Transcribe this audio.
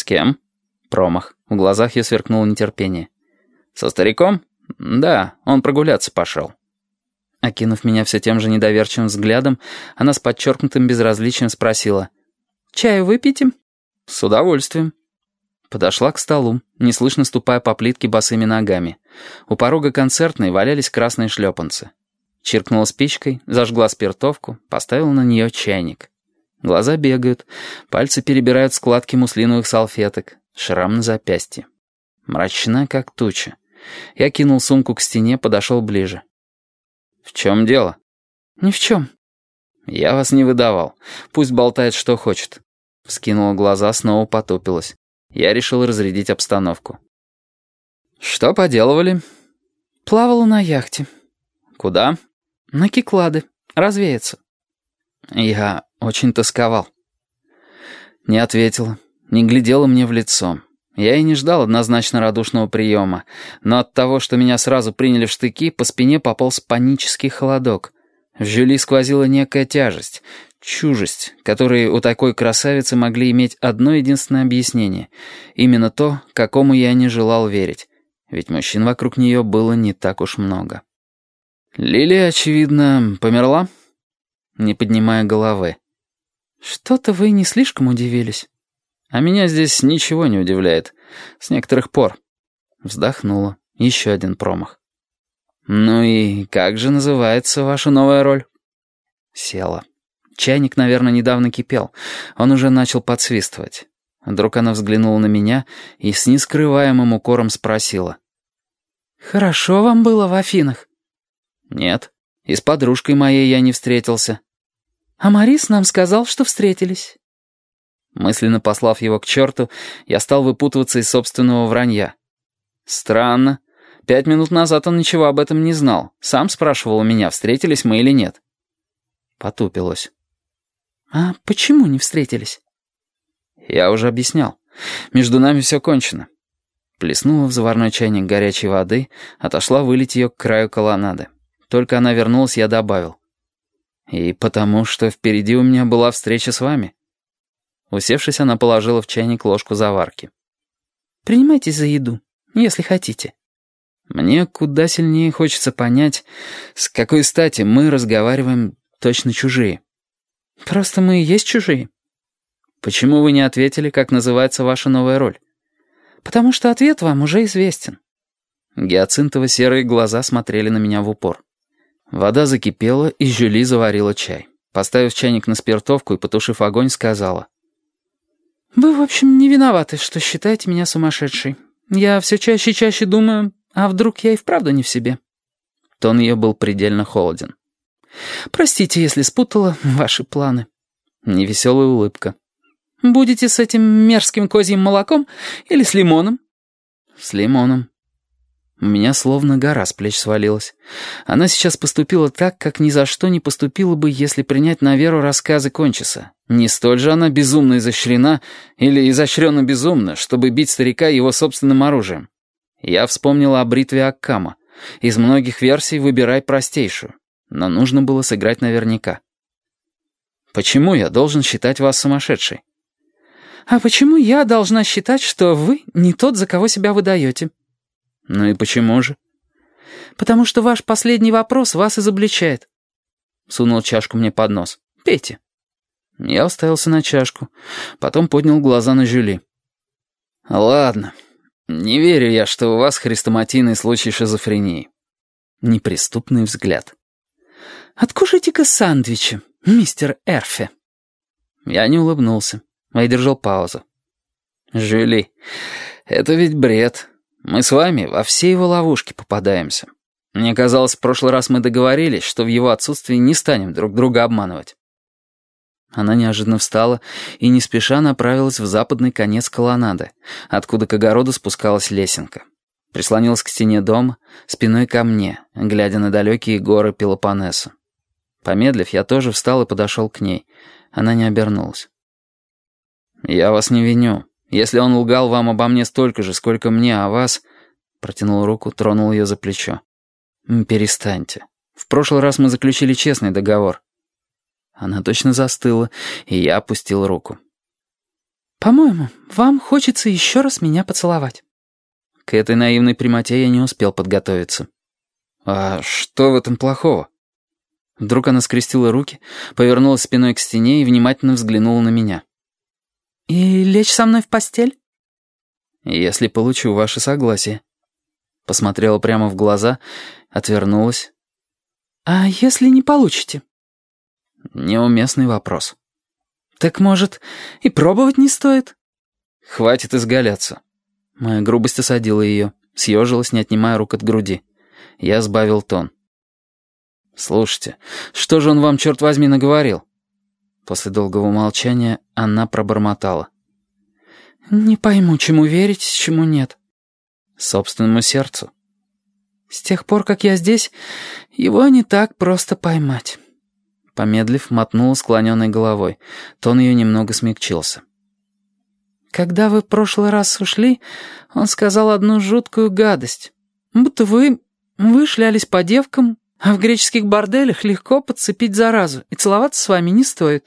«С кем?» Промах. В глазах ее сверкнуло нетерпение. «Со стариком?» «Да, он прогуляться пошел». Окинув меня все тем же недоверчивым взглядом, она с подчеркнутым безразличием спросила. «Чаю выпьете?» «С удовольствием». Подошла к столу, неслышно ступая по плитке босыми ногами. У порога концертной валялись красные шлепанцы. Чиркнула спичкой, зажгла спиртовку, поставила на нее чайник. Глаза бегают, пальцы перебирают складки муслиновых салфеток, шрам на запястье. Мрачна, как туча. Я кинул сумку к стене, подошел ближе. «В чем дело?» «Ни в чем». «Я вас не выдавал. Пусть болтает, что хочет». Вскинула глаза, снова потупилась. Я решил разрядить обстановку. «Что поделывали?» «Плавала на яхте». «Куда?» «На Киклады. Развеяться». «Я очень тосковал». Не ответила, не глядела мне в лицо. Я и не ждал однозначно радушного приема, но от того, что меня сразу приняли в штыки, по спине пополз панический холодок. В Жюли сквозила некая тяжесть, чужесть, которые у такой красавицы могли иметь одно единственное объяснение. Именно то, какому я не желал верить. Ведь мужчин вокруг нее было не так уж много. Лилия, очевидно, померла? Не поднимая головы. Что-то вы не слишком удивились. А меня здесь ничего не удивляет. С некоторых пор. Вздохнула. Еще один промах. «Ну и как же называется ваша новая роль?» Села. Чайник, наверное, недавно кипел. Он уже начал подсвистывать. Вдруг она взглянула на меня и с нескрываемым укором спросила. «Хорошо вам было в Афинах?» «Нет, и с подружкой моей я не встретился». «А Марис нам сказал, что встретились». Мысленно послав его к черту, я стал выпутываться из собственного вранья. Странно. Пять минут назад он ничего об этом не знал. Сам спрашивал у меня, встретились мы или нет. Потупилась. «А почему не встретились?» «Я уже объяснял. Между нами все кончено». Плеснула в заварной чайник горячей воды, отошла вылить ее к краю колоннады. Только она вернулась, я добавил. «И потому что впереди у меня была встреча с вами». Усевшись, она положила в чайник ложку заварки. «Принимайтесь за еду, если хотите». Мне куда сильнее хочется понять, с какой стати мы разговариваем точно чужие. Просто мы и есть чужие. Почему вы не ответили, как называется ваша новая роль? Потому что ответ вам уже известен. Гиацинтово-серые глаза смотрели на меня в упор. Вода закипела, и Жюли заварила чай. Поставив чайник на спиртовку и потушив огонь, сказала. «Вы, в общем, не виноваты, что считаете меня сумасшедшей. Я все чаще и чаще думаю, а вдруг я и вправду не в себе?» Тон ее был предельно холоден. «Простите, если спутала ваши планы». Невеселая улыбка. «Будете с этим мерзким козьим молоком или с лимоном?» «С лимоном». У меня словно гора с плеч свалилась. Она сейчас поступила так, как ни за что не поступила бы, если принять на веру рассказы Кончиса. Не столь же она безумно изощрена или изощренно безумна, чтобы бить старика его собственным оружием. Я вспомнила о бритве Аккама. Из многих версий выбирай простейшую. Но нужно было сыграть наверняка. Почему я должен считать вас сумасшедшей? А почему я должна считать, что вы не тот, за кого себя выдаете? «Ну и почему же?» «Потому что ваш последний вопрос вас изобличает». Сунул чашку мне под нос. «Пейте». Я уставился на чашку, потом поднял глаза на Жюли. «Ладно, не верю я, что у вас хрестоматийный случай шизофрении». Неприступный взгляд. «Откушайте-ка сандвичи, мистер Эрфе». Я не улыбнулся, а держал паузу. «Жюли, это ведь бред. Мы с вами во все его ловушки попадаемся. Мне казалось, в прошлый раз мы договорились, что в его отсутствии не станем друг друга обманывать». Она неожиданно встала и не спеша направилась в западный конец колоннады, откуда к огороду спускалась лесенка. Прислонилась к стене дома, спиной ко мне, глядя на далекие горы Пелопоннеса. Помедлив, я тоже встал и подошел к ней. Она не обернулась. «Я вас не виню. Если он лгал вам обо мне столько же, сколько мне о вас...» Протянул руку, тронул ее за плечо. «Перестаньте. В прошлый раз мы заключили честный договор». Она точно застыла, и я опустил руку. «По-моему, вам хочется еще раз меня поцеловать». К этой наивной прямоте я не успел подготовиться. «А что в этом плохого?» Вдруг она скрестила руки, повернулась спиной к стене и внимательно взглянула на меня. «И лечь со мной в постель?» «Если получу ваше согласие». Посмотрела прямо в глаза, отвернулась. «А если не получите?» Неуместный вопрос. «Так, может, и пробовать не стоит?» «Хватит изгаляться». Моя грубость осадила ее, съежилась, не отнимая рук от груди. Я сбавил тон. «Слушайте, что же он вам, черт возьми, наговорил?» После долгого молчания она пробормотала. «Не пойму, чему верить, чему нет». «Собственному сердцу». «С тех пор, как я здесь, его не так просто поймать». Помедлив, мотнула склоненной головой. Тон ее немного смягчился. «Когда вы в прошлый раз ушли, он сказал одну жуткую гадость. Будто вы... вы шлялись по девкам, а в греческих борделях легко подцепить заразу, и целоваться с вами не стоит».